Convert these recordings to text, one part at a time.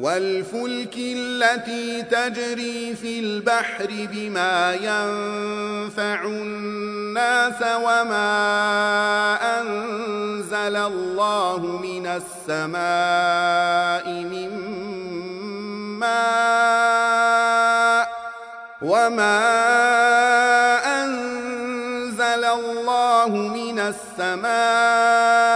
والفلك التي تجري في البحر بما ينفع الناس وما أنزل الله من السماء من ماء وما أنزل الله من السماء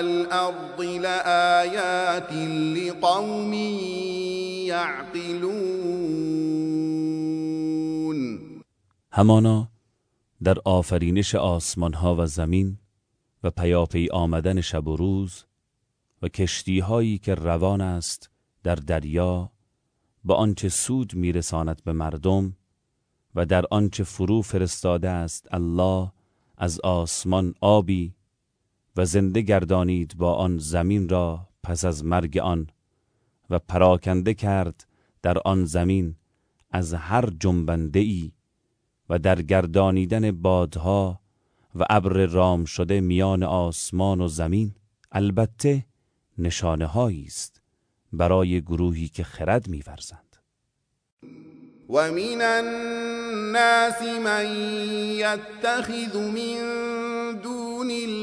والأرض لآيات لقوم يعقلون. همانا در آفرینش آسمان ها و زمین و پیاپی آمدن شب و روز و کشتی هایی که روان است در دریا با آنچه سود میرساند به مردم و در آنچه فرو فرستاده است الله از آسمان آبی و زنده گردانید با آن زمین را پس از مرگ آن و پراکنده کرد در آن زمین از هر جنبنده ای و در گردانیدن بادها و ابر رام شده میان آسمان و زمین البته نشانه است برای گروهی که خرد میورزند. و من الناس من يتخذ من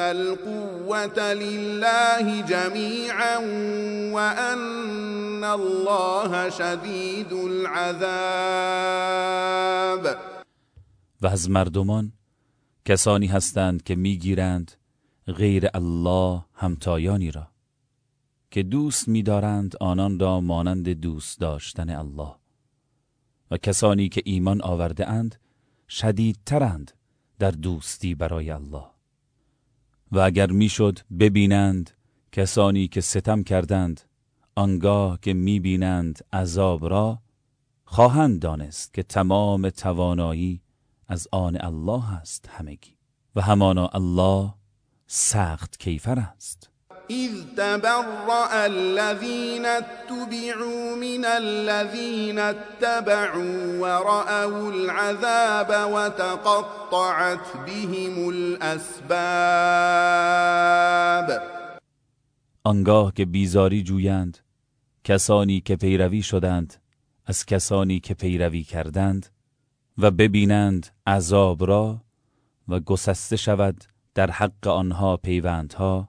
القوة لله جميعا وأن الله شديد العذاب. و از مردمان کسانی هستند که می‌گیرند غیر الله همتایانی را که دوست می‌دارند آنان را مانند دوست داشتن الله. و کسانی که ایمان آورده اند شدیدترند در دوستی برای الله. و اگر می‌شد ببینند کسانی که ستم کردند آنگاه که می‌بینند عذاب را خواهند دانست که تمام توانایی از آن الله است همگی. و همانا الله سخت کیفر است. اذ تبرأ الذين اتبعوا من الذين اتبعوا ورأوا العذاب وتقطعت بهم الاسباب آنگاه که بیزاری جویند کسانی که پیروی شدند از کسانی که پیروی کردند و ببینند عذاب را و گسسته شود در حق آنها پیوندها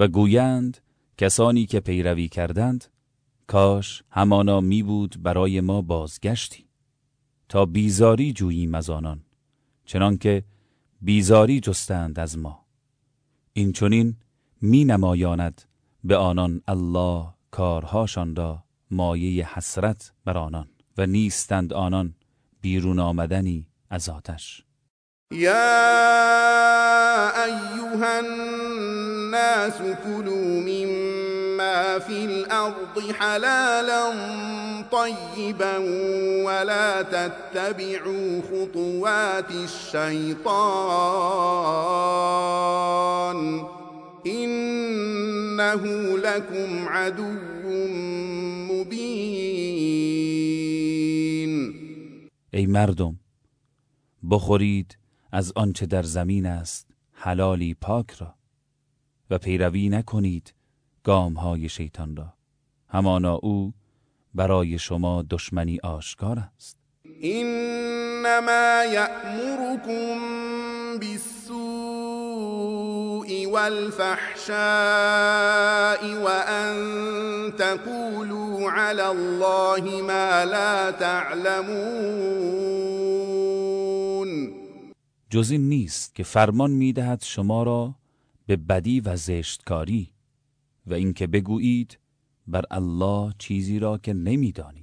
و گویند کسانی که پیروی کردند کاش همانا می بود برای ما بازگشتی. تا بیزاری جوییم از آنان چنانکه بیزاری جستند از ما. این چونین می نمایاند به آنان الله کارهاشان را مایه حسرت بر آنان و نیستند آنان بیرون آمدنی از آتش. يا الناس كلوا مما في الأرض حلالا طيبا ولا تتبعوا خطوات الشيطان إنه لكم عدو مبين. ای مردم بخورید از آنچه در زمین است حلالی پاک را. و پیروی نکنید گام های شیطان را. همانا او برای شما دشمنی آشکار است. انما یأمركم بالسوء والفحشاء وان تقولوا على الله ما لا تعلمون. جز این نیست که فرمان می‌دهد شما را به بدی و زشتکاری و اینکه بگویید بر الله چیزی را که نمی‌دانید.